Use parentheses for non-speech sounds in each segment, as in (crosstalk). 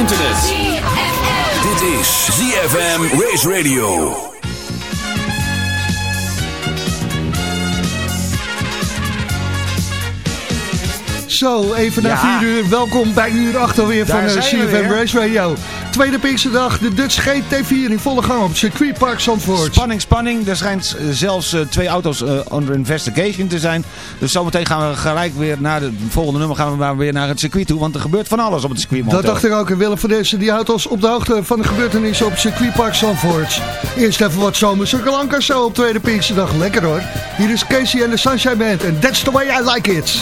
internet. Dit is ZFM Race Radio. Zo, even na Ja. 4 uur. Welkom bij uur 8 alweer Daar van CFM weer. Race Radio. Tweede Pinksterdag, de Dutch GT4 in volle gang op circuitpark Zandvoort. Spanning, spanning. Er schijnt eh, zelfs eh, twee auto's eh, under investigation te zijn. Dus zometeen gaan we gelijk weer naar de volgende nummer gaan we maar weer naar het circuit toe. Want er gebeurt van alles op het circuit Dat dacht ik ook. En Willem van Dessen die houdt ons op de hoogte van de gebeurtenissen op circuitpark Zandvoort. Eerst even wat zomerse klanken zo op tweede Pinksterdag. Lekker hoor. Hier is Casey en de Sunshine Band. En that's the way I like it.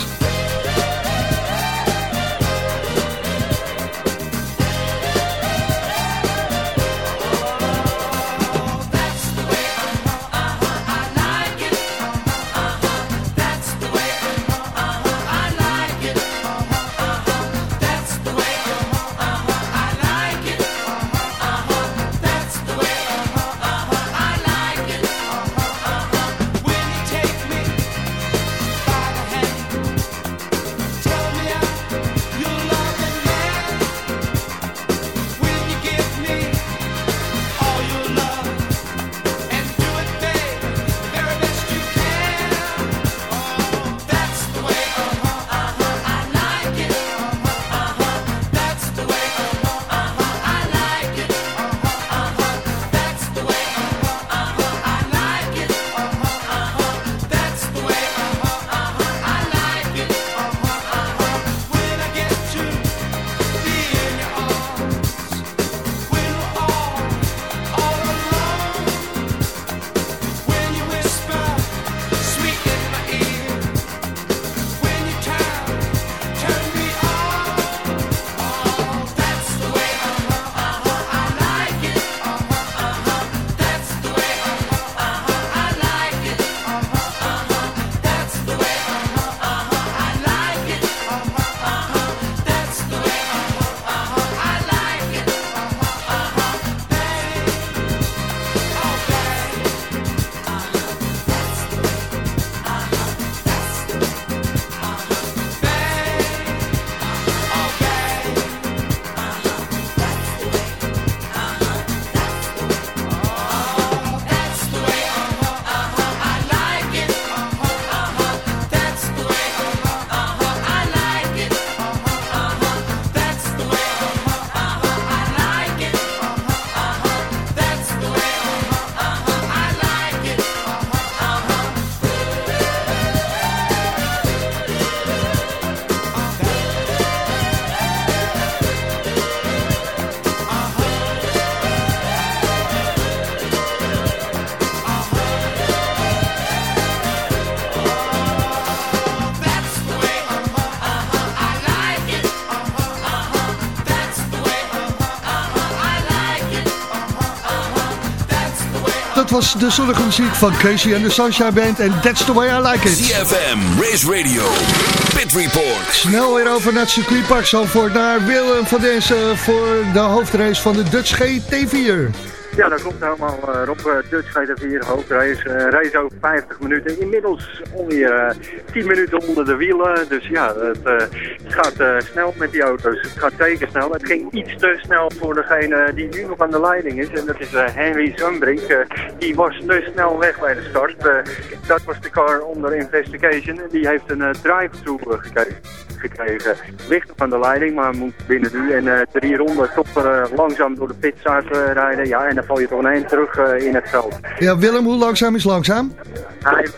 Dat was de zonnige muziek van Casey en de Sunshine Band. En that's the way I like it. ZFM Race Radio. Pit Report. Snel weer over naar het circuitpark Zandvoort. Naar Willem van Dessen voor de hoofdrace van de Dutch GT4. Ja, dat klopt helemaal. Uh, Rob uh, Dutch GT4 hoofdrace. Uh, race over 50 minuten. Inmiddels ongeveer 10 minuten onder de wielen. Dus ja, het, eh, gaat snel met die auto's. Het gaat zeker snel. Het ging iets te snel voor degene die nu nog aan de leiding is. En dat is Henry Zumbrink. die was te snel weg bij de start. dat was de car onder investigation. Die heeft een drive-thru gekregen gekregen. Ligt van de leiding, maar moet binnen nu. En uh, drie ronden toch uh, langzaam door de pits uitrijden. ja, en dan val je toch ineens terug uh, in het veld. Ja, Willem, hoe langzaam is langzaam? Hij,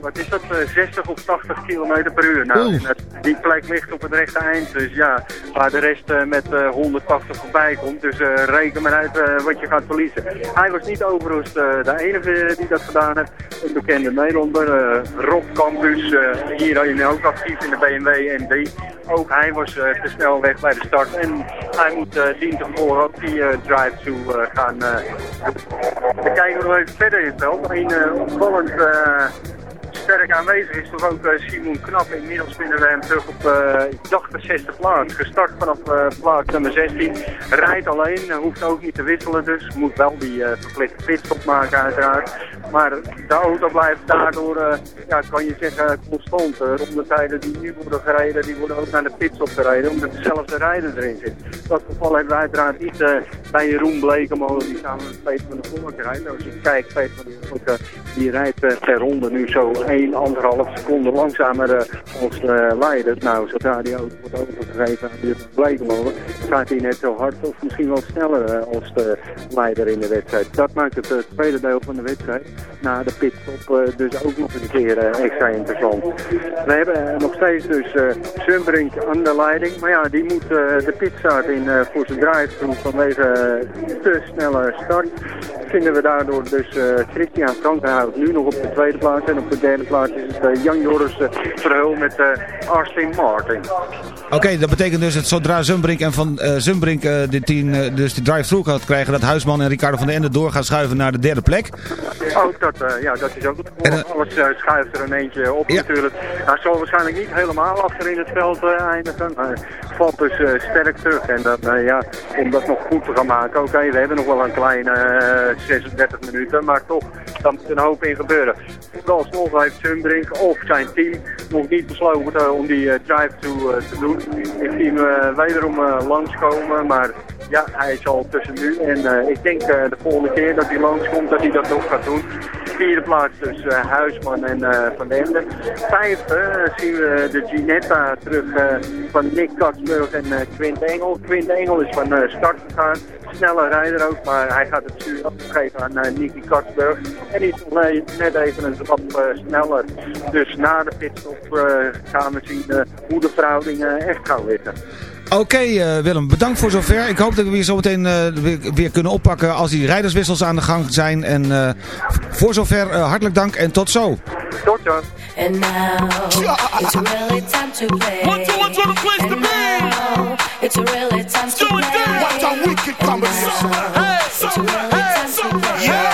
wat is dat, 60 of 80 kilometer per uur. Nou, dat, die plek ligt op het rechte eind. Dus ja, waar de rest met 180 voorbij komt. Dus reken maar uit wat je gaat verliezen. Hij was niet overigens de enige die dat gedaan heeft. Een bekende Nederlander, Rob Campus, hierin ook actief in de BMW Ook hij was uh, te snel weg bij de start en hij moet uh, dien tevoren ook die uh, drive-thru gaan. We kijken nog even verder in het veld. Een opvallend sterk aanwezig is toch ook Simon Knap. Inmiddels vinden we hem terug op, ik dacht de zesde plaats. Gestart vanaf plaats nummer 16. Rijdt alleen, hoeft ook niet te wisselen dus. Moet wel die verplichte pitstop maken uiteraard. Maar de auto blijft daardoor, ja, kan je zeggen, constant. Rond de tijden die nu worden gereden, die worden ook naar de pitstop gereden. Omdat dezelfde rijder erin zit. Dat geval hebben we uiteraard niet bij Jeroen Blekemolen, die samen met Peter van de Vonk rijdt. Als je kijkt, Peter van die rijdt per ronde nu zo 1,5 seconde langzamer als leider. Nou, zodra die auto wordt overgegeven aan Jeroen Blekemolen, gaat hij net zo hard of misschien wel sneller als de leider in de wedstrijd. Dat maakt het tweede deel van de wedstrijd. Na de pitstop dus ook nog een keer extra interessant. We hebben nog steeds dus Sunbrink aan de leiding. Maar ja, die moet de pitstart in voor zijn drive vanwege te snelle start. Vinden we daardoor dus Christian Frankenhout nu nog op de tweede plaats. En op de derde is het Jan Joris Verheul met Austin Martin. Oké, dat betekent dus dat zodra Zumbrink en Van Zumbrink de tien, dus de drive-through gaat krijgen, dat Huisman en Ricardo van der Ende door gaan schuiven naar de derde plek. Ook dat, uh, ja, dat is ook het en, Alles schuift er een eentje op ja. natuurlijk. Hij zal waarschijnlijk niet helemaal achter in het veld eindigen, maar valt dus sterk terug. En dan, ja, om dat nog goed te gaan maken, oké, okay, we hebben nog wel een kleine 36 minuten, maar toch, daar moet een hoop in gebeuren. Vooralsnog heeft Zumbrink of zijn team nog niet besloten om die drive-through te doen. Ik zie hem uh, wederom uh, langskomen, maar ja, hij is al tussen nu. En uh, ik denk de volgende keer dat hij langskomt, dat hij dat nog gaat doen. Vierde plaats dus Huisman en Van den Ende. Vijfde zien we de Ginetta terug van Nick Katsburg en Quint Engel. Quint Engel is van start gegaan snelle rijder ook, maar hij gaat het stuur afgeven aan uh, Nicky Katsburg. En die is net even een stap uh, sneller. Dus na de pitstop uh, gaan we zien hoe de verhoudingen echt gaan liggen. Oké okay, Willem, bedankt voor zover. Ik hoop dat we weer zometeen weer, weer, kunnen oppakken als die rijderswissels aan de gang zijn. En voor zover hartelijk dank en tot zo. Tot zo. And now, it's really time to play. One, two, one, two, the place to be. It's really time to play. Watch how wicked coming. Hey, it's really time to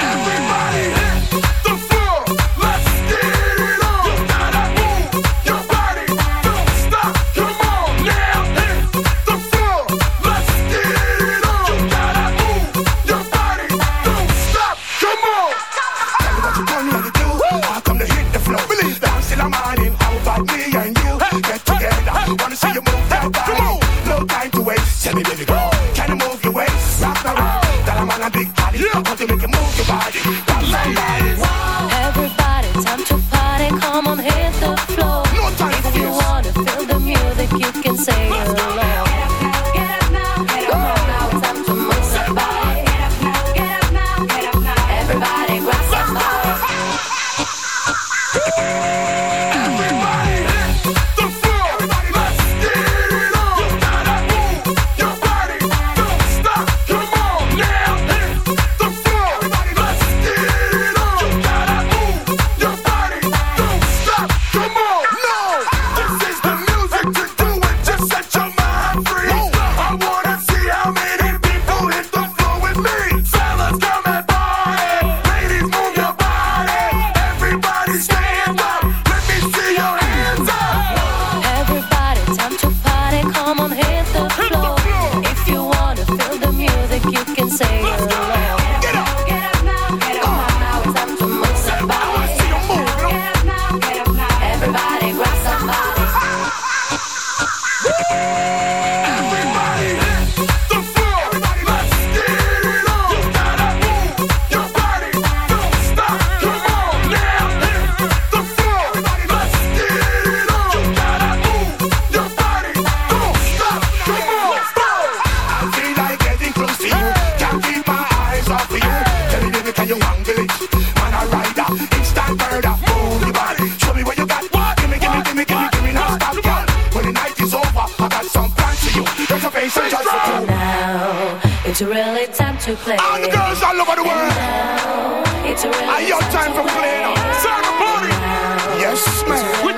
to play. All the girls all over the world. Now it's really Are your time for playing? Start the party. Yes, man.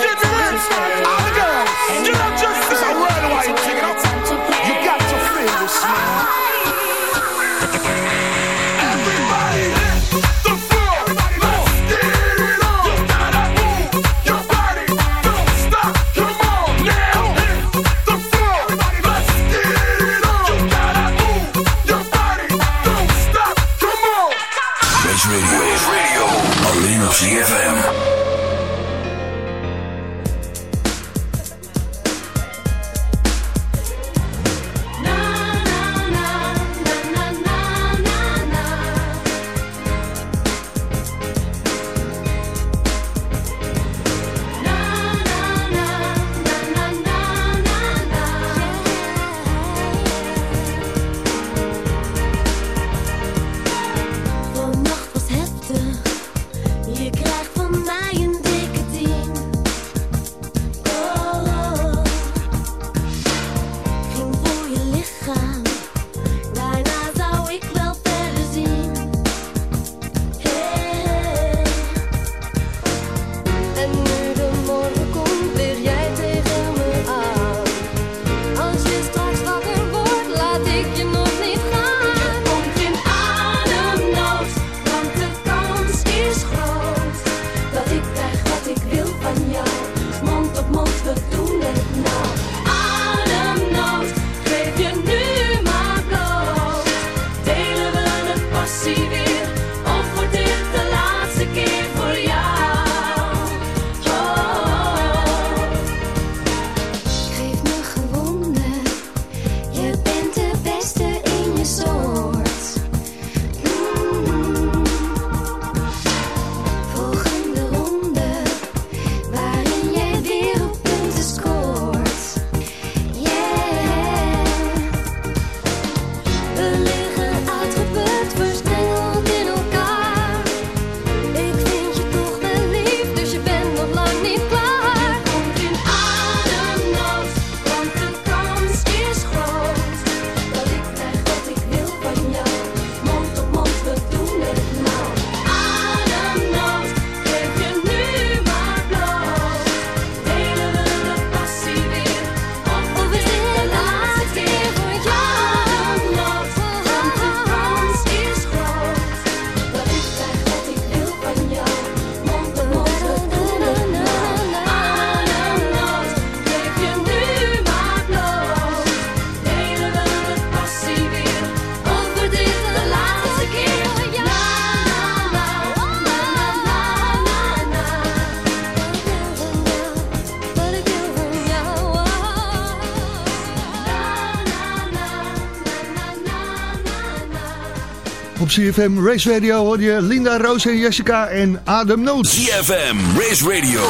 CFM Race Radio hoor je Linda, Roos en Jessica en Adem Noot. CFM Race Radio.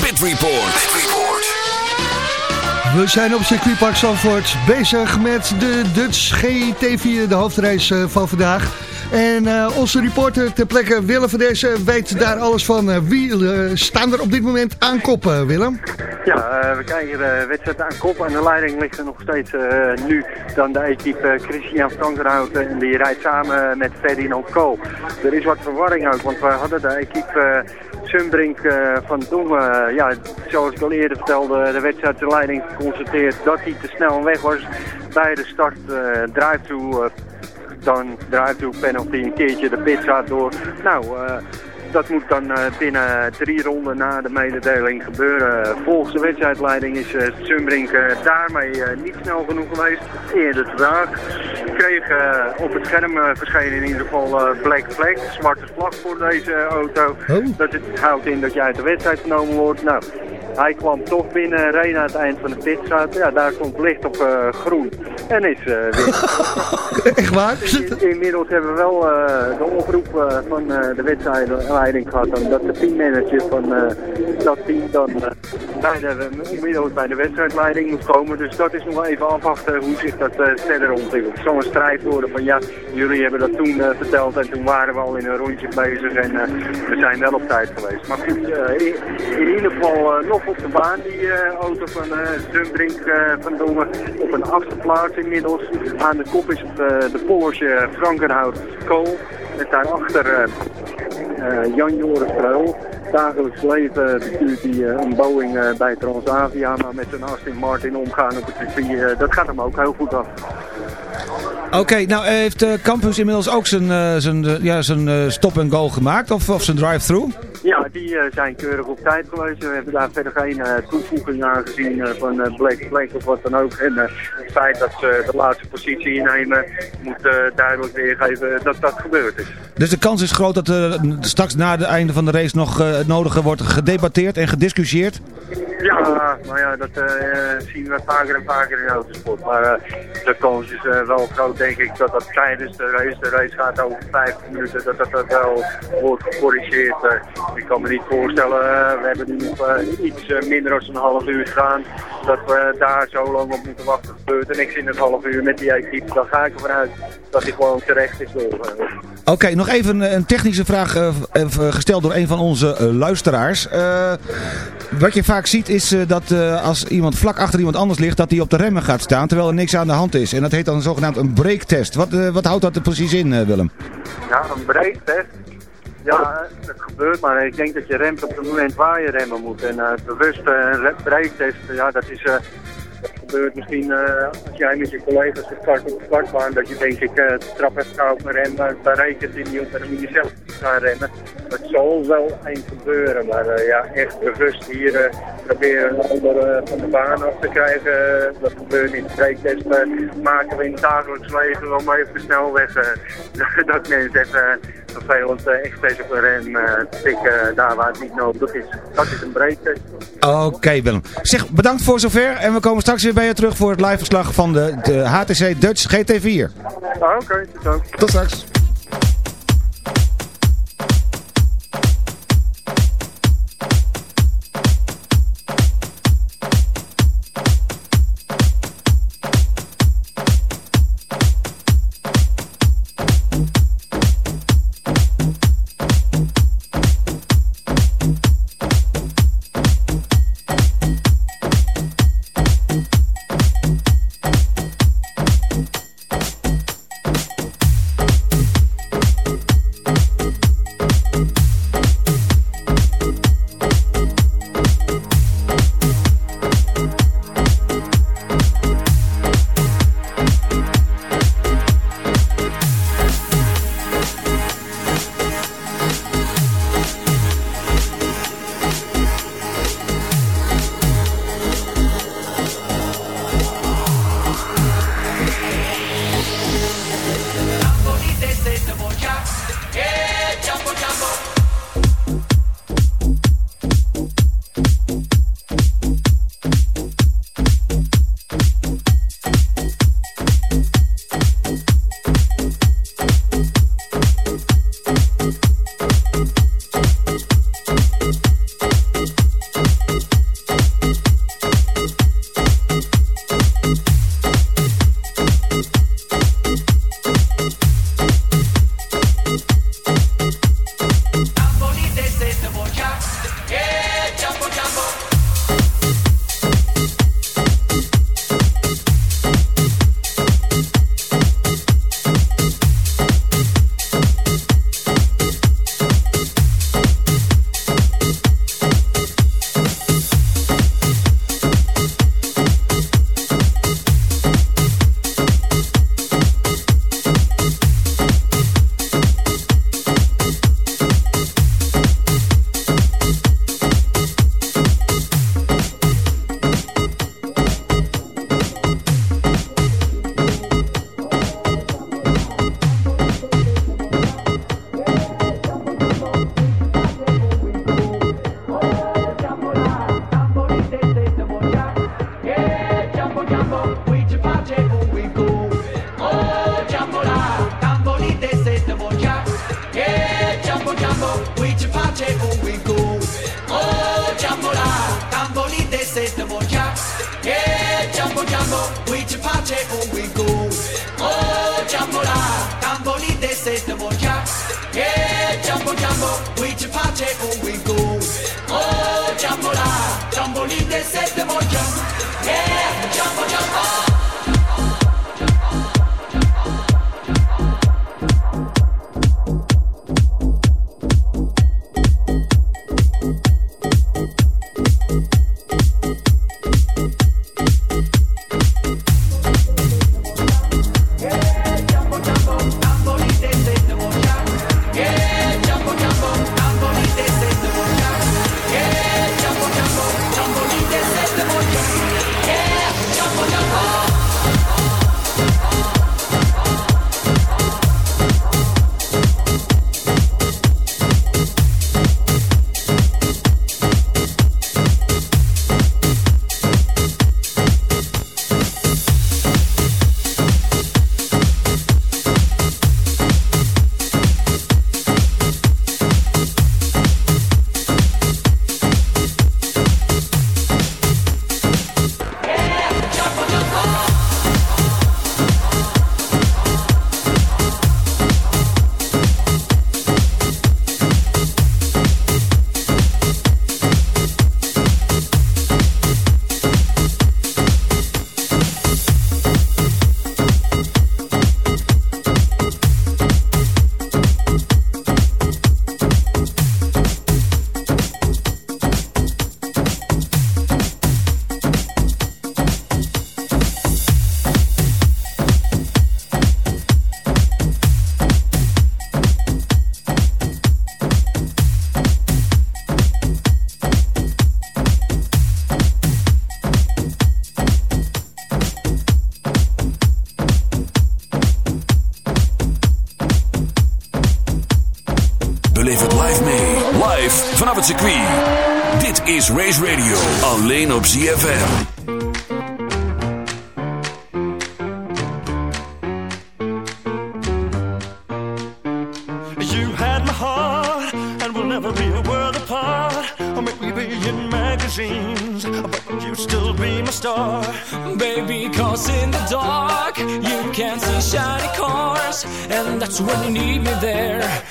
Pit Report. Pit Report. We zijn op circuitpark Zandvoort bezig met de Dutch GT4, de hoofdrace eh, van vandaag. En eh, onze reporter ter plekke Willem van Dezen weet daar alles van. Eh, wie staan er op dit moment aan kop, eh, Willem? Ja, eh, we krijgen de wedstrijd aan kop. Aan de leiding ligt er nog steeds eh, nu dan de equipe eh, Christian Frankenhout. En die rijdt samen met Ferdinand Kool. Er is wat verwarring ook, want we hadden de equipe Sunbrink van Dongen, ja, zoals ik al eerder vertelde, de wedstrijdleiding geconstateerd dat hij te snel weg was bij de start drive-thru. eh, dan drive-thru penalty een keertje de pitstraat door. Nou, dat moet dan eh, binnen drie ronden na de mededeling gebeuren. Volgens de wedstrijdleiding is uh, Sunbrink eh, daarmee eh, niet snel genoeg geweest. Eerder vandaag kreeg eh, op het scherm verscheen in ieder geval black flag, zwarte vlag voor deze auto. Oh. Dat het houdt in dat je uit de wedstrijd genomen wordt. Nou, hij kwam toch binnen, reed aan het eind van de pitstraat. Ja, daar komt licht op groen. En is eh, weer (laughs) Echt waar? in- Inmiddels hebben we wel de oproep van de wedstrijdleiding gehad dan dat de teammanager van eh, dat team dan eh, bij de, inmiddels bij de wedstrijdleiding moet komen. Dus dat is nog even afwachten hoe zich dat eh, verder ontwikkelt. Het zal een strijd worden van ja, jullie hebben dat toen verteld en toen waren we al in een rondje bezig en we zijn wel op tijd geweest. Maar goed, in, ieder geval nog op de baan die auto van Zumbrink eh, van Dongen op een achterplaats inmiddels. Aan de kop is het de Porsche Frankenhout Kool. Met daarachter eh, eh, Jan Joris Preul. Dagelijks leven bestuurt hij eh, een Boeing bij Transavia, maar met zijn Aston Martin omgaan op het circuit, dat gaat hem ook heel goed af. Oké, nou heeft Campus inmiddels ook zijn, zijn, ja, zijn eh, stop-and-go gemaakt of, of zijn drive-thru? Ja, die eh, zijn keurig op tijd geweest. We hebben daar verder geen eh, toevoeging aan gezien eh, van Black Black of wat dan ook. En het feit dat ze de laatste positie innemen, moet duidelijk weergeven dat dat gebeurd is. Dus de kans is groot dat er straks na het einde van de race nog het nodige wordt gedebatteerd en gediscussieerd? Ja, maar ja, dat eh, zien we vaker en vaker in autosport. Maar eh, de kans is eh, wel groot, denk ik, dat dat tijdens de race, de race gaat over 50 minuten, dat dat, dat wel wordt gecorrigeerd. Ik kan me niet voorstellen, we hebben nu nog iets minder dan een half uur gedaan, dat we daar zo lang op moeten wachten gebeurt. En niks in het half uur met die equipe, dan ga ik ervan uit dat hij gewoon terecht is door. Oké, nog even een, een technische vraag gesteld door een van onze luisteraars. Wat je vaak ziet is eh, dat eh, als iemand vlak achter iemand anders ligt, dat hij op de remmen gaat staan terwijl er niks aan de hand is. En dat heet dan zogenaamd een breaktest. Wat, eh, wat houdt dat er precies in, Willem? Ja, een breektest. Ja, dat gebeurt, maar ik denk dat je remt op het moment waar je remmen moet. En bewust re- breektest, ja, dat is... Gebeurt misschien uh, als jij met je collega's op de startbaan, dat je denk ik uh, trap even rem, uh, daar rekent hij niet op en dan moet zelf gaan remmen. Dat zal wel eens gebeuren, maar uh, ja, echt bewust hier proberen van de baan af te krijgen, dat gebeurt niet. Breektest uh, maken we in het dagelijks leven om even de snelweg, (laughs) dat mensen even vervelend echt steeds op een rem uh, tikken daar waar het niet nodig is. Dat is een breektest. Oké okay, Willem. Zeg, bedankt voor zover en we komen straks weer bij je terug voor het live verslag van de, de HTC Dutch GT4. Ah, Oké, okay, tot straks. 106.9 op ZFM. You had my heart, and we'll never be a world apart. Or maybe be in magazines, but you still be my star. Baby, cause in the dark, you can't see shiny cars, and that's when you need me there.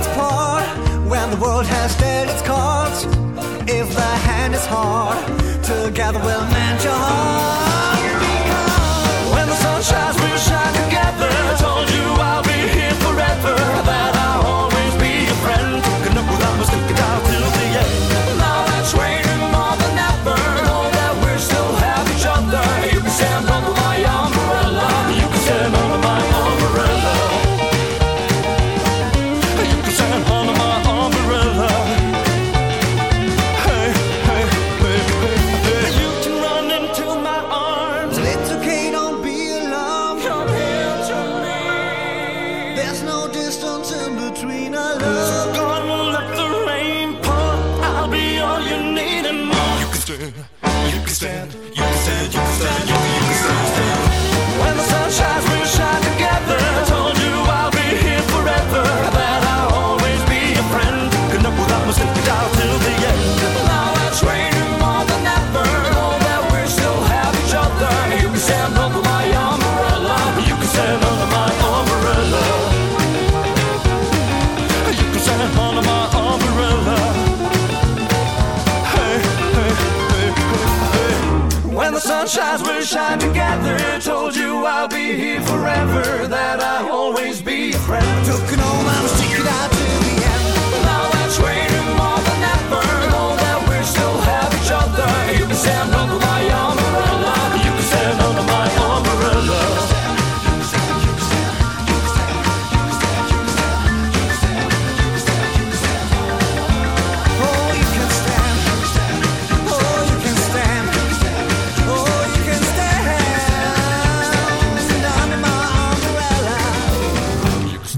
Its part, when the world has dealt its cards, if the hand is hard, together we'll mend your heart. forever that I hold.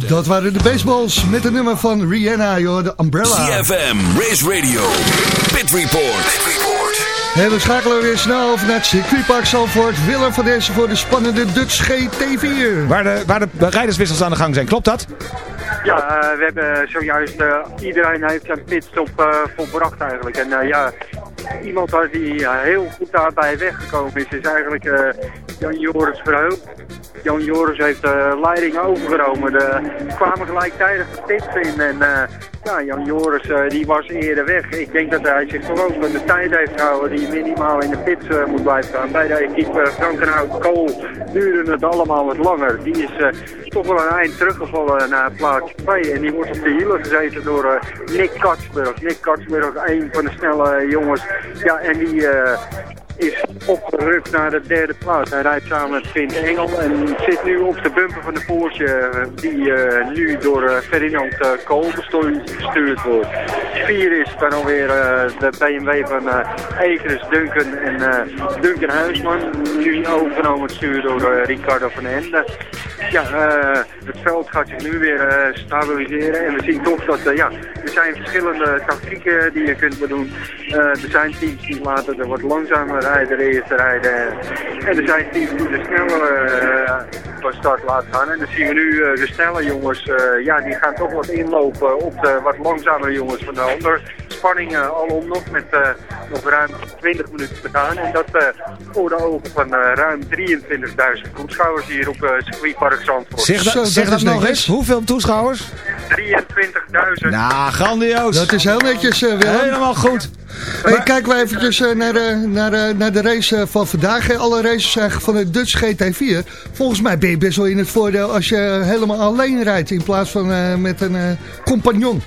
Dat waren de baseballs met een nummer van Rihanna, joh, de Umbrella. ZFM, Race Radio, Pit Report. En we schakelen weer snel over naar het circuitpark Zalvoort. Willem van deze voor de spannende Dutch GT4. Waar de, waar de rijderswissels aan de gang zijn, klopt dat? Ja, eh, we hebben zojuist, eh, iedereen heeft zijn pitstop eh volbracht eigenlijk. En eh, ja, iemand daar die heel goed daarbij weggekomen is, is eigenlijk eh, Jan Joris Verheul. Jan Joris heeft de leiding overgenomen. De, kwamen gelijktijdig de pits in en eh, ja, Jan Joris eh, die was eerder weg. Ik denk dat hij zich toch aan de tijd heeft gehouden die minimaal in de pits eh, moet blijven staan. Bij de equipe Frankenhout Kool duurde het allemaal wat langer. Die is eh, toch wel een eind teruggevallen naar plaats 2 en die wordt op de hielen gezeten door eh, Nick Katsburg. Nick Katsburg, een van de snelle jongens. Ja, en die... is opgerukt naar de derde plaats. Hij rijdt samen met Vint Engel en zit nu op de bumper van de Porsche eh, die eh, nu door eh, Ferdinand uh, Kool bestu- bestuurd wordt. Vier is dan alweer de BMW van Ekeres, Duncan en Duncan Huisman. Nu overgenomen het stuur door Ricardo van Ende. Ja, het veld gaat zich nu weer stabiliseren en we zien toch dat ja, er zijn verschillende tactieken die je kunt bedoen. Eh, er zijn teams die laten er wat langzamer rijden, de eerste rijden. En er zijn teams die de snelle eh, van start laten gaan. En dan zien we nu eh, de snelle jongens, eh, ja, die gaan toch wat inlopen op de wat langzamere jongens van de ander. Spanning uh, alom nog met uh, nog ruim 20 minuten te gaan. En dat uh, voor de ogen van ruim 23.000 toeschouwers hier op circuitpark Zandvoort. Zeg, dat, zeg dat nog eens. Hoeveel toeschouwers? 23.000. Nou, grandioos. Dat is heel netjes, Willem. Helemaal goed. Hey, kijken we eventjes eh, naar, de, naar, eh, naar de race eh, van vandaag. Alle races eigenlijk van de Dutch GT4. Volgens mij ben je best wel in het voordeel als je helemaal alleen rijdt... in plaats van eh, met een eh, compagnon.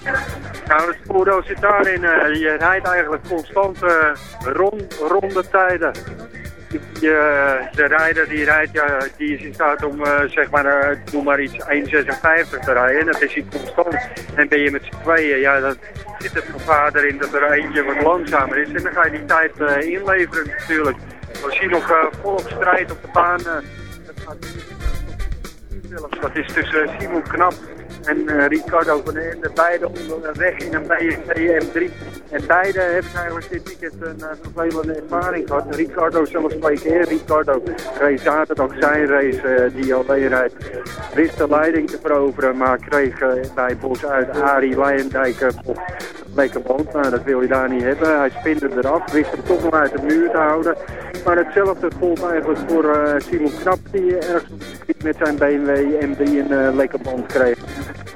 Nou, het voordeel zit daarin. eh, je rijdt eigenlijk constant eh, rond, ronde tijden. Je, de rijder die rijdt, ja, die is in staat om eh, zeg maar, eh, noem maar iets, 1,56 te rijden. En dat is hij constant. En ben je met z'n tweeën, ja, dan zit het gevaar erin dat er eentje wat langzamer is. En dan ga je die tijd eh, inleveren natuurlijk. We zien nog eh, volop strijd op de baan. eh, dat gaat. Dat is tussen Simon Knap en eh, Ricardo van Ende. Beide onderweg in een BMW M3. En beide hebben eigenlijk dit weekend een uh, vervelende ervaring gehad. Ricardo zelfs twee keer. Ricardo reed zaterdag zijn race eh, die alleen rijdt. Wist de leiding te veroveren, maar kreeg eh, bij Bos uit Arie Leijendijk eh, op lekker band. Nou, dat wil hij daar niet hebben. Hij spinde eraf, wist hem toch nog uit de muur te houden. Maar hetzelfde gold eigenlijk voor eh, Simon Knap, die ergens op het circuit met zijn BMW M3 een eh, lekker band kreeg.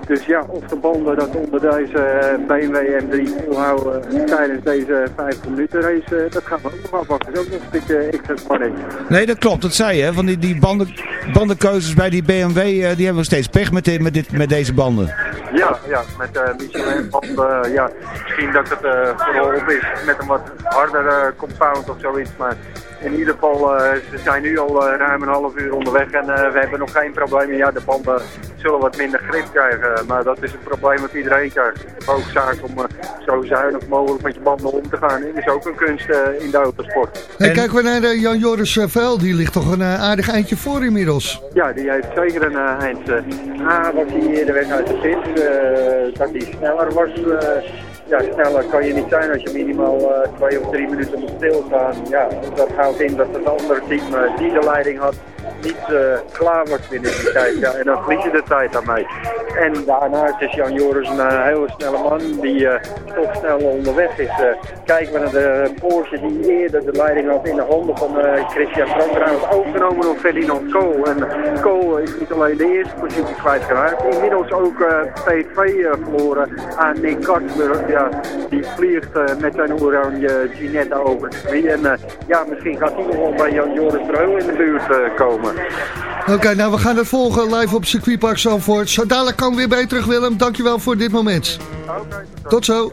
Dus ja, of de banden dat onder deze eh, BMW M3 volhouden tijdens deze 50 minuten race, dat gaan we ook nog afwachten. Dat is ook nog een beetje extra spanning. Nee, dat klopt. Dat zei je. Hè? Van die, die banden, bandenkeuzes bij die BMW, die hebben we steeds pech met, dit- met, dit, met deze banden. Ja, ja, met uh, Michelin banden, ja, misschien dat het eh vooral op is met een wat hardere compound of zoiets, maar in ieder geval, eh, ze zijn nu al eh, ruim een half uur onderweg en eh, we hebben nog geen probleem. Ja, de banden zullen wat minder grip krijgen, maar dat is een probleem wat iedereen krijgt. Het is ook zaak om eh, zo zuinig mogelijk met je banden om te gaan. En dat is ook een kunst eh, in de autosport. Hey, En- kijken we naar de Jan Joris Vuil. Die ligt toch een aardig eindje voor inmiddels. Ja, die heeft zeker een uh, eind. eh, A was hij eerder weg uit de eh, dat hij sneller was. Ja, sneller kan je niet zijn als je minimaal eh, twee of drie minuten moet stilstaan. Ja, dat houdt in dat het andere team eh, die de leiding had niet eh, klaar was binnen die tijd. Ja, en dan verlies je de tijd daarmee. En daarnaast is Jan Joris een eh, hele snelle man die eh, toch snel onderweg is. Kijken we naar de Porsche die eerder de leiding had in de handen van Christian Frankrijk, overgenomen door Ferdinand Kool. En Kool is niet alleen de eerste positie kwijtgeraakt, inmiddels ook eh P2 eh, verloren aan Nick Kartsburg. Ja, die vliegt met zijn oranje Ginetta over het circuit. En ja, misschien gaat hij nog wel bij Jan Joris Treul in de buurt eh, Oké, nou we gaan het volgen live op circuitpark Zandvoort. Zo dadelijk kan ik weer bij je terug Willem. Dankjewel voor dit moment. Tot zo.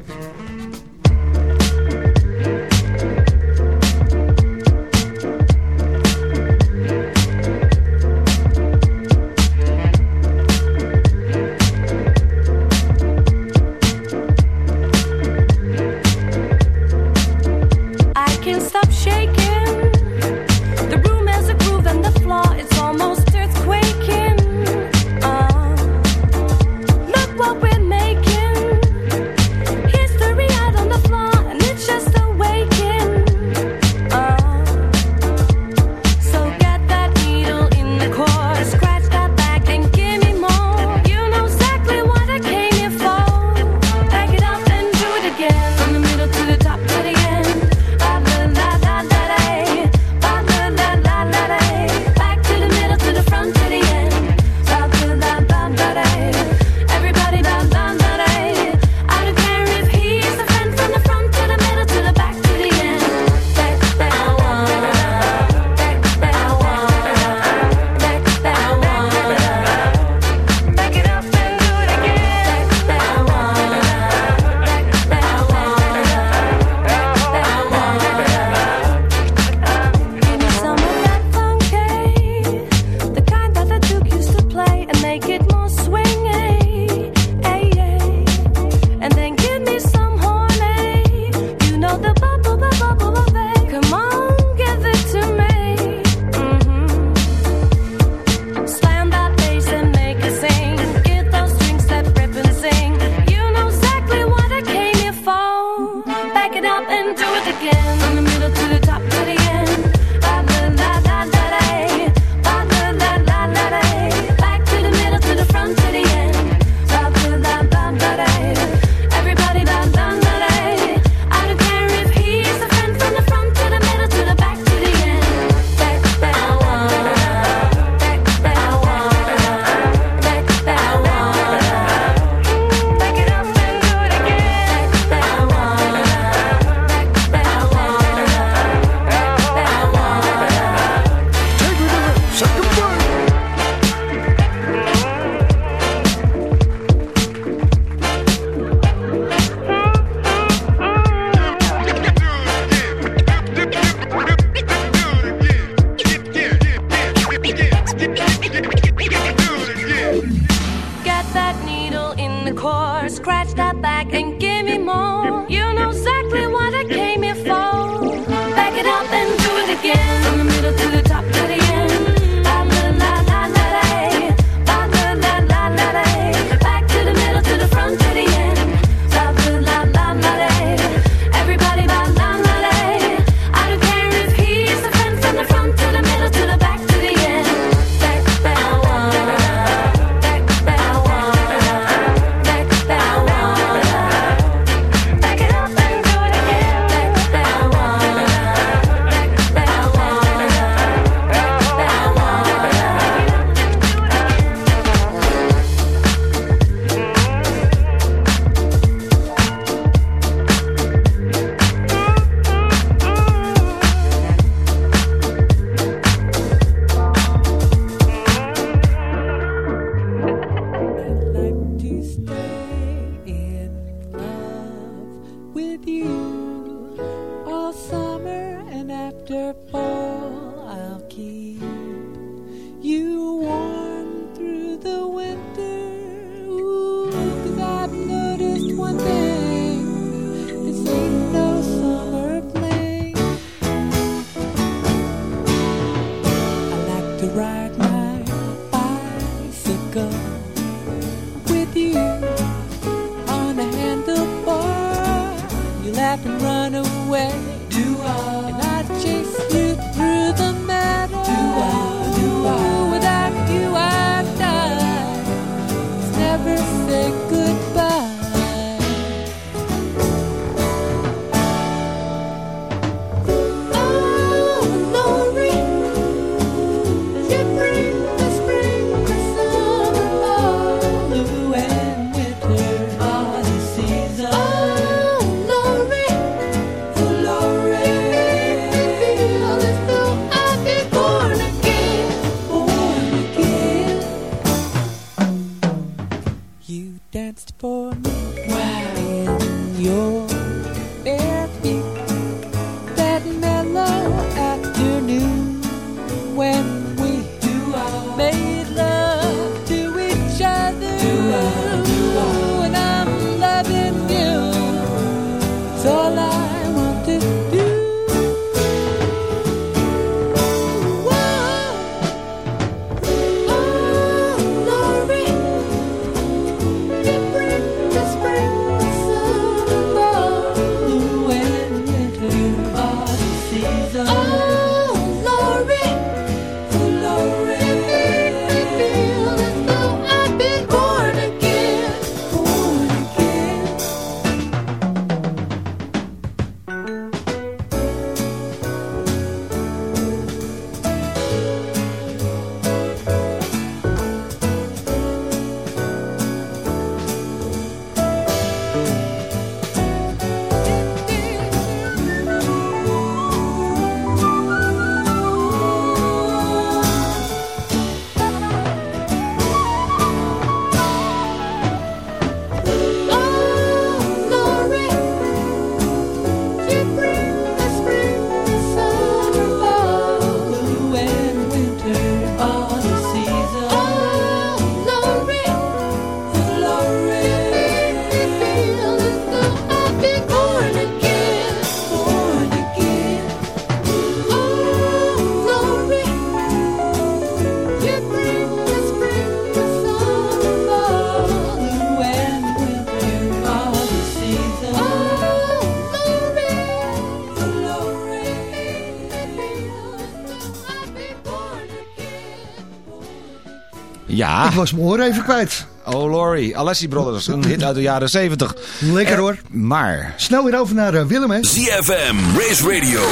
Ja. Ik was mijn oor even kwijt. Oh Lori, Alessi Brothers, een hit uit de jaren 70. Lekker hoor. Maar, Snel weer over naar eh, Willem, hè? ZFM, Race Radio,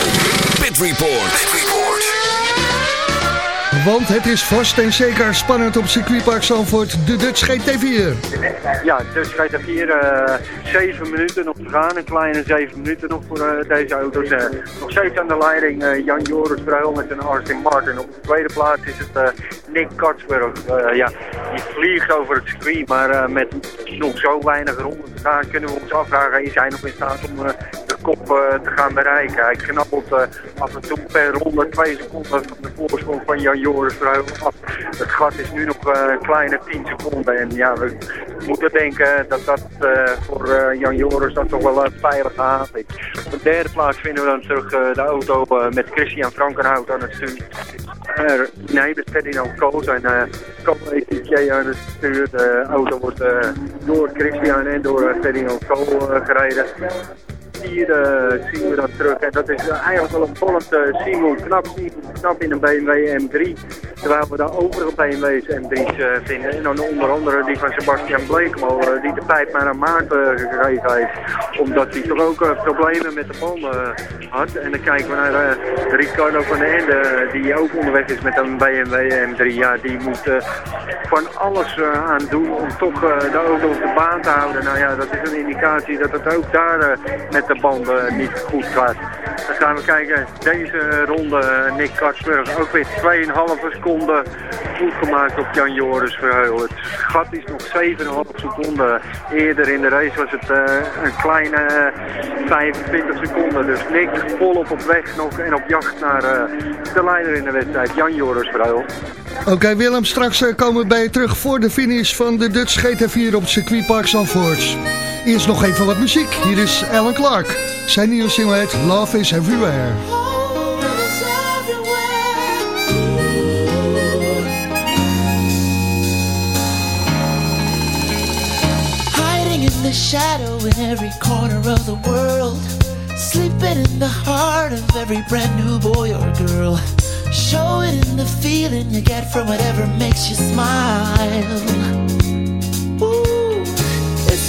Pit Report. Want het is vast en zeker spannend op circuitpark Zandvoort, de Dutch GT4. Ja, dus GT4, eh 7 minuten nog te gaan. Een kleine 7 minuten nog voor eh, deze auto's. Eh, nog steeds aan de leiding eh, Jan Joris Bruil met een Aston Martin. Op de tweede plaats is het Nick Katsburg. Eh, ja, die vliegt over het circuit, maar met nog zo weinig ronden te gaan kunnen we ons afvragen, is hij nog in staat om de kop te gaan bereiken? Hij knabbelt af en toe per ronde 2 seconden van de voorsprong van Jan Joris Het gat is nu nog eh, een kleine 10 seconden en ja, we moeten denken dat dat eh, voor eh, Jan Joris dat toch wel een veilige. Op de derde plaats vinden we dan terug de auto met Christian Frankenhout aan het stuur. Nee, dat is Ferdinand Koos en uh, aan het stuur. De auto wordt door Christian en door Ferdinand Koos gereden. Eh, zien we dan terug en dat is eh, eigenlijk wel een vallend eh, Simon knap, knap in een BMW M3. Terwijl we daar overige BMW's M3's eh, vinden. En dan onder andere die van Sebastian Bleekmo, eh, die de pijp maar aan Maarten gegeven heeft. Omdat hij toch ook problemen met de banden had. En dan kijken we naar Ricardo van den Ende, die ook onderweg is met een BMW M3. Ja, die moet van alles aan doen om toch de auto op de baan te houden. Nou ja, dat is een indicatie dat het ook daar met de banden niet goed gaat. Dan gaan we kijken. Deze ronde eh, Nick Katsburg ook weer 2,5 seconden goed gemaakt op Jan Joris Verheul. Het gat is nog 7,5 seconden. Eerder in de race was het eh, een kleine eh, 25 seconden. Dus Nick volop op weg nog en op jacht naar eh, de leider in de wedstrijd, Jan Joris Verheul. Oké Willem, straks eh, komen we bij je terug voor de finish van de Dutch GT4 op circuitpark Zandvoort. Eerst nog even wat muziek. Hier is Alan Clark. Zijn nieuwe single heet Love is Everywhere. The shadow in every corner of the world. Sleeping in the heart of every brand new boy or girl. Show it in the feeling you get from whatever makes you smile. Ooh,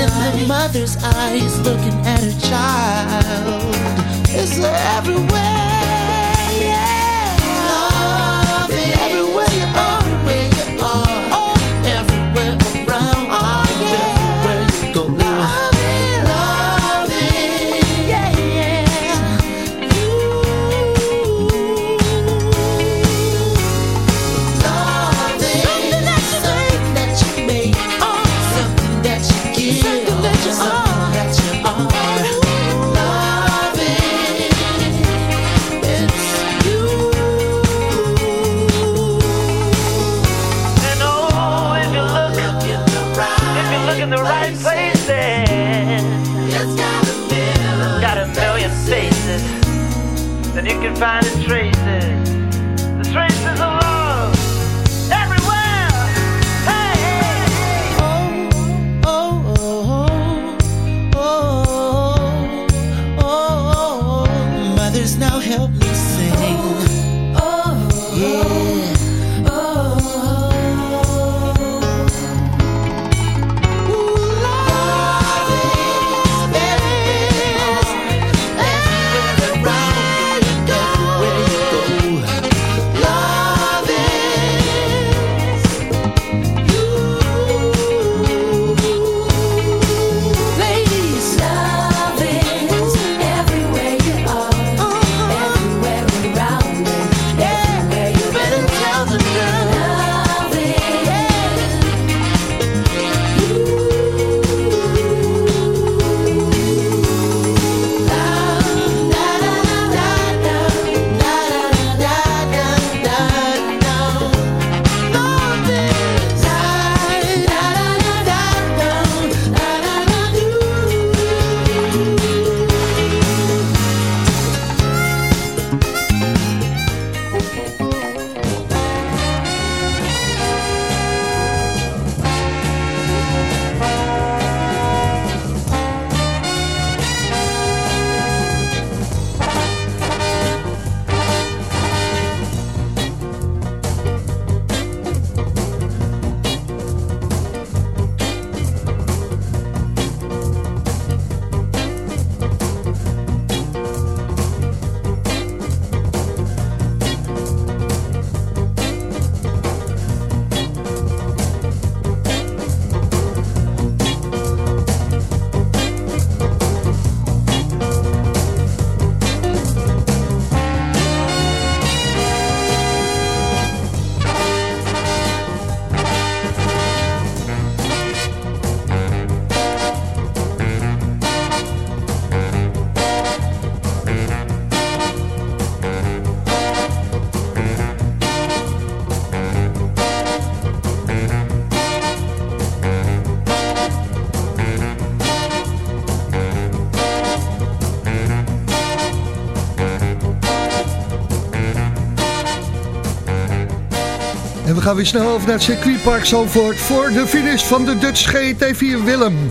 in the mother's eyes looking at her child. It's everywhere. We gaan weer snel over naar het circuitpark Zandvoort voor de finish van de Dutch GT4 Willem.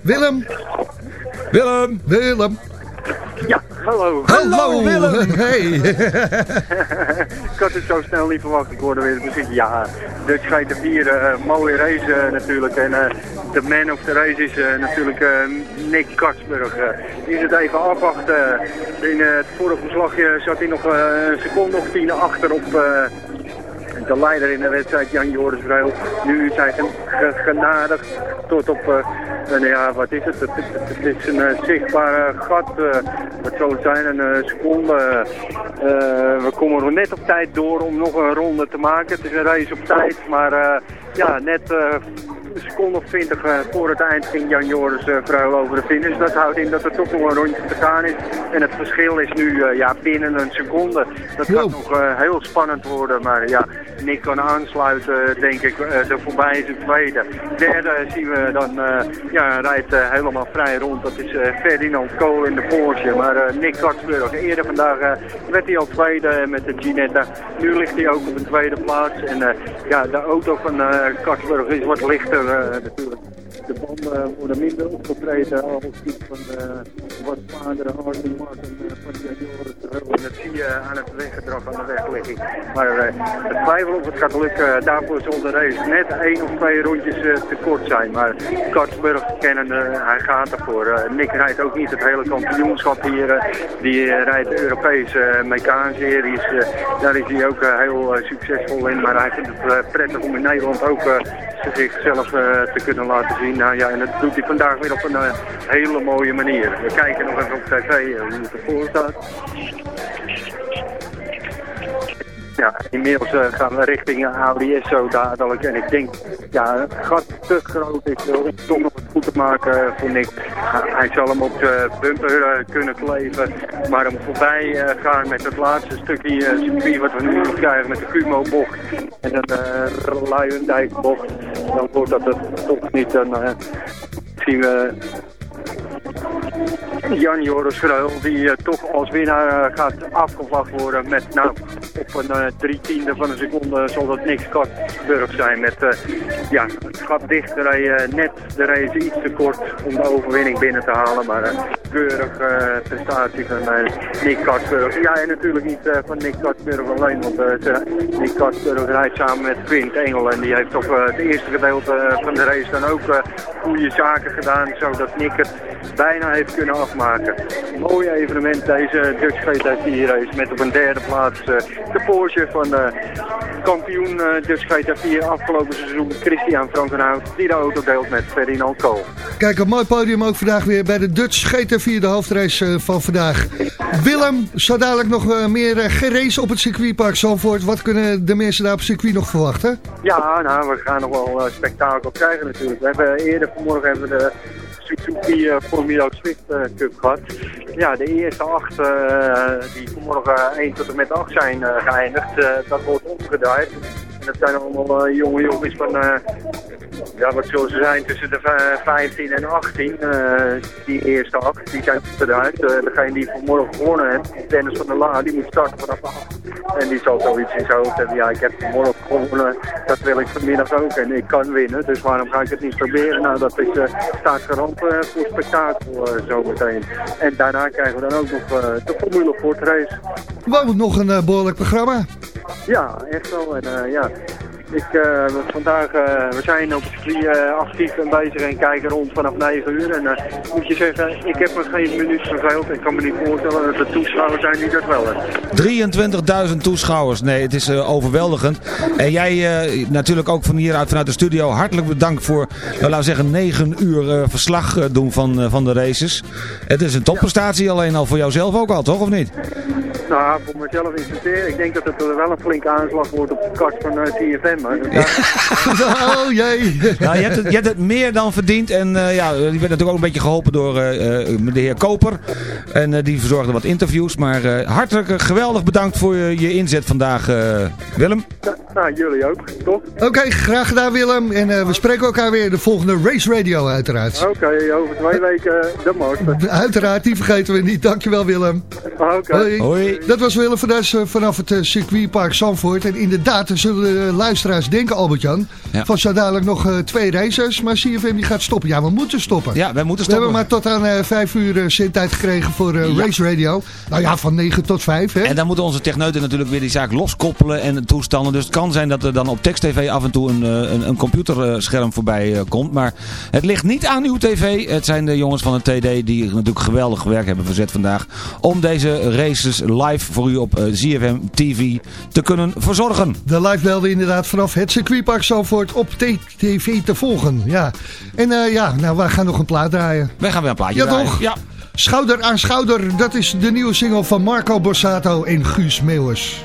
Willem, Willem! Willem. Ja, Hallo. Hallo Willem. (laughs) Hey. (laughs) ik had het zo snel niet verwacht. Ik hoorde weer muziek. Ja, Dutch GT 4, eh, mooie race eh, natuurlijk. En eh, de man of the race is eh, natuurlijk eh, Nick Katsburg. Eh, die is het even afwachten. In eh, het vorige verslagje zat hij nog eh, een seconde of tien achter op... de leider in de wedstrijd, Jan Joris Breul. Nu ge- genadigd tot op, eh, een, ja, wat is het? Het, het- het is een eh, zichtbaar gat. eh, wat zal het zijn? Een eh, seconde. Eh, we komen er net op tijd door om nog een ronde te maken. Het is een race op tijd, maar eh, ja, net eh, een seconde of twintig eh, voor het eind ging Jan Joris uh, over de finish. Dat houdt in dat er toch nog een rondje te gaan is. En het verschil is nu eh, ja, binnen een seconde. Dat gaat nog eh, heel spannend worden. Maar ja, Nick kan aansluiten, denk ik, eh er voorbij is een tweede. Derde zien we dan, eh, ja, rijdt eh, helemaal vrij rond. Dat is eh, Ferdinand Kool in de Porsche. Maar eh, Nick Katsburg, eerder vandaag werd hij al tweede met de Ginetta. Nu ligt hij ook op een tweede plaats. En ja, de auto van Katsburg is wat lichter natuurlijk. De banden worden minder opgetreden als die van eh, wat vader Arthur Martin eh, van de zie je aan het weggedrag aan de wegligging. Maar eh het twijfel of het gaat lukken, daarvoor zal de race net één of twee rondjes eh, te kort zijn. Maar Katsburg kennen, eh, hij gaat ervoor. Eh, Nick rijdt ook niet het hele kampioenschap hier. eh, die eh, rijdt Europese eh, daar is hij ook eh, heel eh, succesvol in. Maar hij vindt het eh, prettig om in Nederland ook eh, zichzelf eh, te kunnen laten zien. Nou ja, en dat doet hij vandaag weer op een eh, hele mooie manier. We kijken nog even op tv eh, hoe het ervoor staat. Ja, inmiddels eh, gaan we richting eh, Audi zo dadelijk. En ik denk, ja, het gat te groot is eh, om wat goed te maken eh, voor Nick. Ja, hij zal hem op de bumper eh, kunnen kleven. Maar hem voorbij eh, gaan met het laatste stukje eh, circuit wat we nu nog krijgen met de Kumo-bocht. En dan de Luijendijk-bocht. Dan wordt dat het toch niet. Dan eh, zien we Jan Joris die eh, toch als winnaar eh, gaat afgevlacht worden met nou op een eh, drie tiende van een seconde zal dat niks Katsburg zijn. Met ja, het gat dicht, net de race iets te kort om de overwinning binnen te halen. Maar een keurig eh, prestatie van Nick Katsburg. Ja, en natuurlijk niet van Nick Katsburg alleen, want Nick Katsburg rijdt samen met Quint Engel en die heeft toch het eerste gedeelte van de race dan ook goede zaken gedaan, zodat Nick het bijna heeft kunnen afmaken. Mooi evenement deze Dutch GT4 race met op een derde plaats eh, de Porsche van eh, kampioen eh, Dutch GT4 afgelopen seizoen Christian Frankenhout die de auto deelt met Ferdinand Kool. Kijk, een mooi podium ook vandaag weer bij de Dutch GT4, de hoofdrace van vandaag. Willem, zo dadelijk nog meer gereden op het circuitpark Zandvoort. Wat kunnen de mensen daar op het circuit nog verwachten? Ja, nou, we gaan nog wel spektakel krijgen natuurlijk. We hebben eerder vanmorgen hebben we de Suzuki Formula Swift uh, Cup gehad. Ja, de eerste acht uh, die vanmorgen 1 tot en met 8 zijn geëindigd, dat wordt omgedraaid. En dat zijn allemaal jonge jongens van, ja, wat zullen ze zijn, tussen de 15 en 18. Uh, die eerste acht, die zijn omgedraaid. Uh, degene die vanmorgen gewonnen heeft, Dennis van der Laan, die moet starten vanaf 8. En die zal zoiets in zijn hoofd hebben. Ja, ik heb vanmorgen gewonnen, dat wil ik vanmiddag ook. En ik kan winnen, dus waarom ga ik het niet proberen? Nou, dat is, uh, uh, voor spektakel zometeen. En daarna krijgen we dan ook nog de Formule Ford race. Wow, nog een behoorlijk programma. Ja, echt wel. En ja, ik, uh, vandaag, uh, we zijn op het circuit uh, actief en bezig en kijken rond vanaf 9 uur. En moet je zeggen, ik heb me geen minuut verveeld. Ik kan me niet voorstellen dat de toeschouwers zijn die dat wel hebben. 23.000 toeschouwers, nee, het is overweldigend. En jij natuurlijk ook van hieruit vanuit de studio hartelijk bedankt voor, nou, laten we zeggen, 9 uur verslag doen van, van de races. Het is een topprestatie ja. alleen al voor jouzelf ook al, toch of niet? Nou, voor mezelf is het. Ik denk dat het wel een flinke aanslag wordt op de kast van TFM. (laughs) oh jee. Nou, je, hebt het, je hebt het meer dan verdiend. En uh, ja, die werd natuurlijk ook een beetje geholpen door uh, de heer Koper. En die verzorgde wat interviews. Maar hartelijk geweldig bedankt voor je inzet vandaag, Willem. Ja. Nou, jullie ook, toch? Oké, graag gedaan Willem. En eh, we spreken elkaar weer de volgende Race Radio uiteraard. Oké, over twee weken de Master. Uiteraard, die vergeten we niet. Dankjewel Willem. Oké. Hoi. Dat was Willem van Duis eh, vanaf het eh, circuitpark Zandvoort. En inderdaad, er zullen de luisteraars denken, Albert-Jan... Ja. van zo dadelijk nog eh, twee races, maar CFM die gaat stoppen. Ja, we moeten stoppen. Ja, wij moeten We hebben stoppen. maar tot aan eh, vijf uur uh, zendtijd gekregen voor eh, Ja. Race Radio. Nou ja, van 9 tot 5. Hè? En dan moeten onze techneuten natuurlijk weer die zaak loskoppelen en toestanden. Dus het kan zijn dat er dan op tekst-tv af en toe een, eh, een, een computerscherm voorbij eh, komt. Maar het ligt niet aan uw tv. Het zijn de jongens van het TD die natuurlijk geweldig werk hebben verzet vandaag. Om deze races live voor u op eh, ZFM TV te kunnen verzorgen. De live belden inderdaad vanaf het circuitpark Zandvoort op TV te volgen. Ja. En eh, ja, nou, wij gaan nog een plaat draaien. Wij gaan weer een plaatje Ja, draaien. toch? Ja. Schouder aan schouder, dat is de nieuwe single van Marco Borsato en Guus Meeuwers.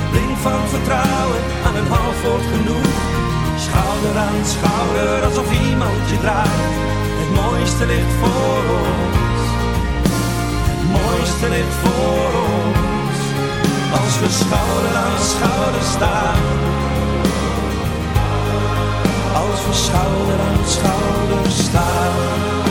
Van vertrouwen, aan een half wordt genoeg. Schouder aan schouder, alsof iemand je draagt. Het mooiste ligt voor ons. Het mooiste ligt voor ons. Als we schouder aan schouder staan. Als we schouder aan schouder staan.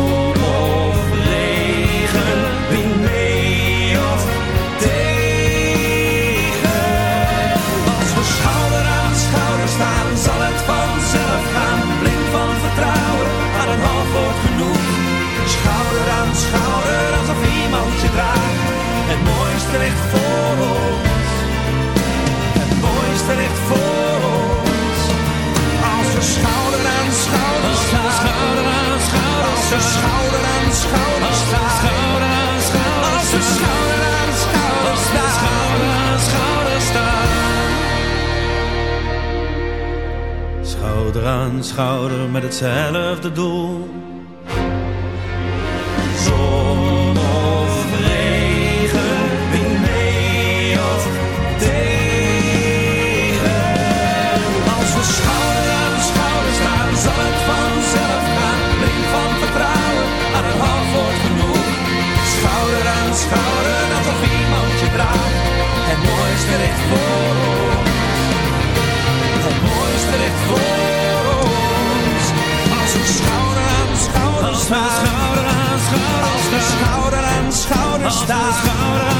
schouder aan schouder staan. Schouder aan schouder Als we schouder aan schouder staan. Schouder aan schouder staan. Schouder aan schouder, met hetzelfde doel. Mooiste ligt voor ons. Het mooiste ligt voor ons. Als we schouder aan schouder staan. Schouder aan schouder Als we schouder aan schouder staan.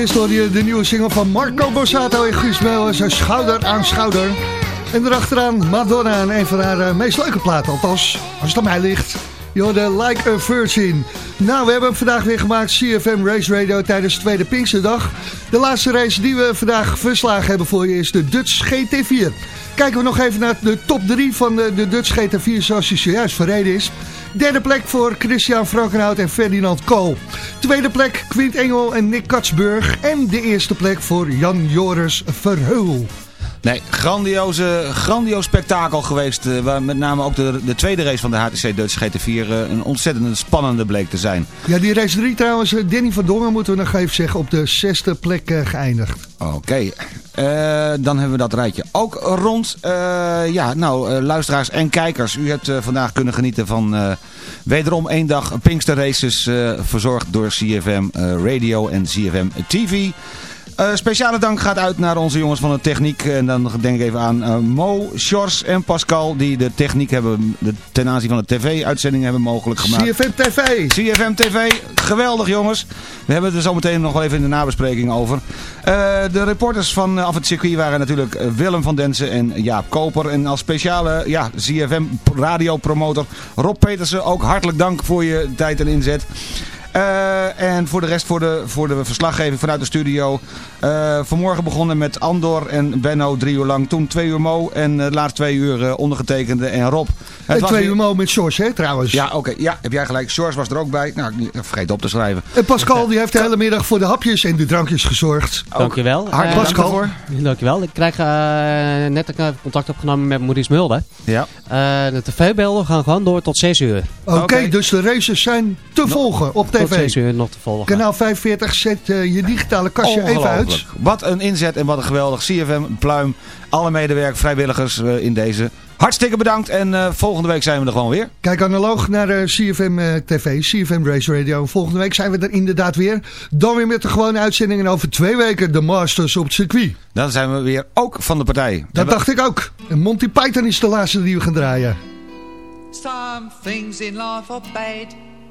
Je de nieuwe single van Marco Borsato en Guus Meeuwis, Schouder aan Schouder. En erachteraan Madonna en een van haar eh, meest leuke platen, althans, als het aan mij ligt. Je hoorde Like a Virgin. Nou, we hebben hem vandaag weer gemaakt, CFM Race Radio tijdens de tweede Pinksterdag. De laatste race die we vandaag verslagen hebben voor je is de Dutch GT4. Kijken we nog even naar de top 3 van de, de Dutch GT4 zoals die zojuist verreden is. Derde plek voor Christian Frankenhout en Ferdinand Kool. Tweede plek Quint Engel en Nick Katsburg. En de eerste plek voor Jan Joris Verheul. Nee, grandioze, grandioos spektakel geweest. eh, waar met name ook de, de tweede race van de HTC Dutch GT4 eh, een ontzettend spannende bleek te zijn. Ja, die race 3 trouwens, eh, Danny van Dongen moeten we nog even zeggen, op de zesde plek geëindigd. Oké, dan hebben we dat rijtje ook rond. Ja, nou, luisteraars en kijkers, u hebt vandaag kunnen genieten van wederom één dag Pinkster Races verzorgd door CFM Radio en CFM TV. Eh, speciale dank gaat uit naar onze jongens van de techniek. En dan denk ik even aan eh, Mo, Sjors en Pascal. Die de techniek hebben, de, ten aanzien van de tv-uitzending hebben mogelijk gemaakt. CFM TV. CFM TV, geweldig jongens. We hebben het er zo meteen nog wel even in de nabespreking over. Eh, de reporters van af het circuit waren natuurlijk Willem van Densen en Jaap Koper. En als speciale ja, CFM radiopromotor Rob Petersen ook hartelijk dank voor je tijd en inzet. Eh, en voor de rest voor de, voor de verslaggeving vanuit de studio. Eh, vanmorgen begonnen met Andor en Benno drie uur lang. Toen twee uur Mo en uh, de laatste twee uur uh, ondergetekende en Rob. Het en twee weer... uur Mo met George, hè, trouwens. Ja, oké. Okay, ja, heb jij gelijk. George was er ook bij. Nou, ik vergeet op te schrijven. En Pascal die heeft de hele middag voor de hapjes en de drankjes gezorgd. Dankjewel. Hart, uh, Pascal. Dank Dankjewel. Ik krijg uh, net contact opgenomen met Maurice Mulder. Ja. Uh, de tv-beelden gaan gewoon door tot 6 uur. Oké, okay, okay. dus de races zijn te no, volgen op tv. Tot 6 uur nog te volgen. Kanaal 45 zet uh, je digitale kastje even uit. Wat een inzet en wat een geweldig CFM, Pluim, alle medewerkers, vrijwilligers uh, in deze. Hartstikke bedankt en uh, volgende week zijn we er gewoon weer. Kijk analoog naar uh, CFM uh, TV, CFM Race Radio. Volgende week zijn we er inderdaad weer. Dan weer met de gewone uitzending en over twee weken de Masters op het circuit. Dan zijn we weer ook van de partij. Dat we... dacht ik ook. En Monty Python is de laatste die we gaan draaien. Some things in life are bad.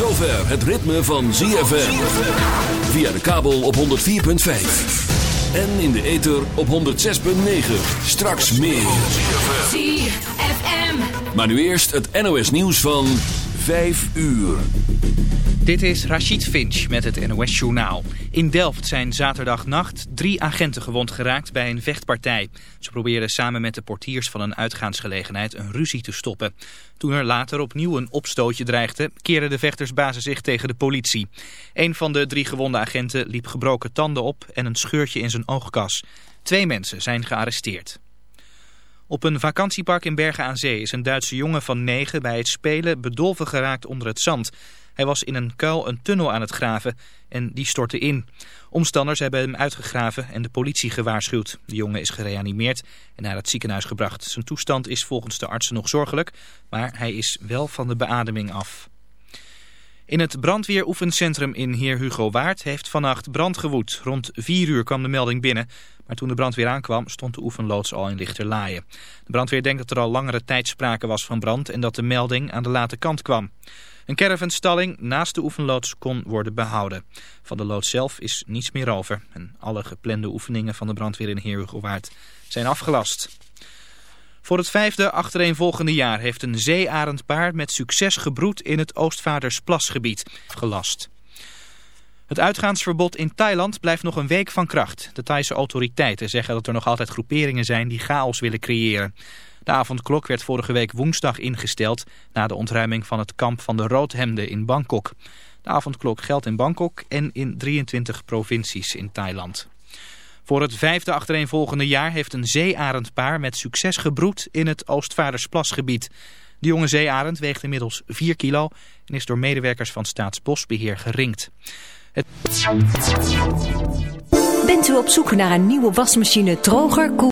zover het ritme van ZFM. Via de kabel op 104.5. En in de ether op 106.9. Straks meer. ZFM. Maar nu eerst het NOS nieuws van 5 uur. Dit is Rachid Finch met het NOS Journaal. In Delft zijn zaterdagnacht drie agenten gewond geraakt bij een vechtpartij. Ze probeerden samen met de portiers van een uitgaansgelegenheid een ruzie te stoppen. Toen er later opnieuw een opstootje dreigde, keerden de vechtersbazen zich tegen de politie. Een van de drie gewonde agenten liep gebroken tanden op en een scheurtje in zijn oogkas. Twee mensen zijn gearresteerd. Op een vakantiepark in Bergen aan Zee is een Duitse jongen van negen bij het spelen bedolven geraakt onder het zand. Hij was in een kuil een tunnel aan het graven en die stortte in. Omstanders hebben hem uitgegraven en de politie gewaarschuwd. De jongen is gereanimeerd en naar het ziekenhuis gebracht. Zijn toestand is volgens de artsen nog zorgelijk, maar hij is wel van de beademing af. In het brandweeroefencentrum in Heer Hugo Waard heeft vannacht brand gewoed. Rond 4 uur kwam de melding binnen, maar toen de brandweer aankwam stond de oefenloods al in lichterlaaien. De brandweer denkt dat er al langere tijd sprake was van brand en dat de melding aan de late kant kwam. Een caravanstalling naast de oefenloods kon worden behouden. Van de loods zelf is niets meer over en alle geplande oefeningen van de brandweer in Heer Hugo Waard zijn afgelast. Voor het vijfde achtereenvolgende jaar heeft een zeearendpaar met succes gebroed in het Oostvaardersplasgebied gelast. Het uitgaansverbod in Thailand blijft nog een week van kracht. De Thaise autoriteiten zeggen dat er nog altijd groeperingen zijn die chaos willen creëren. De avondklok werd vorige week woensdag ingesteld na de ontruiming van het kamp van de Roodhemden in Bangkok. De avondklok geldt in Bangkok en in 23 provincies in Thailand. Voor het vijfde achtereenvolgende jaar heeft een zeearendpaar met succes gebroed in het Oostvaardersplasgebied. De jonge zeearend weegt inmiddels 4 kilo en is door medewerkers van Staatsbosbeheer geringd. Bent u op zoek naar een nieuwe wasmachine, droger, koel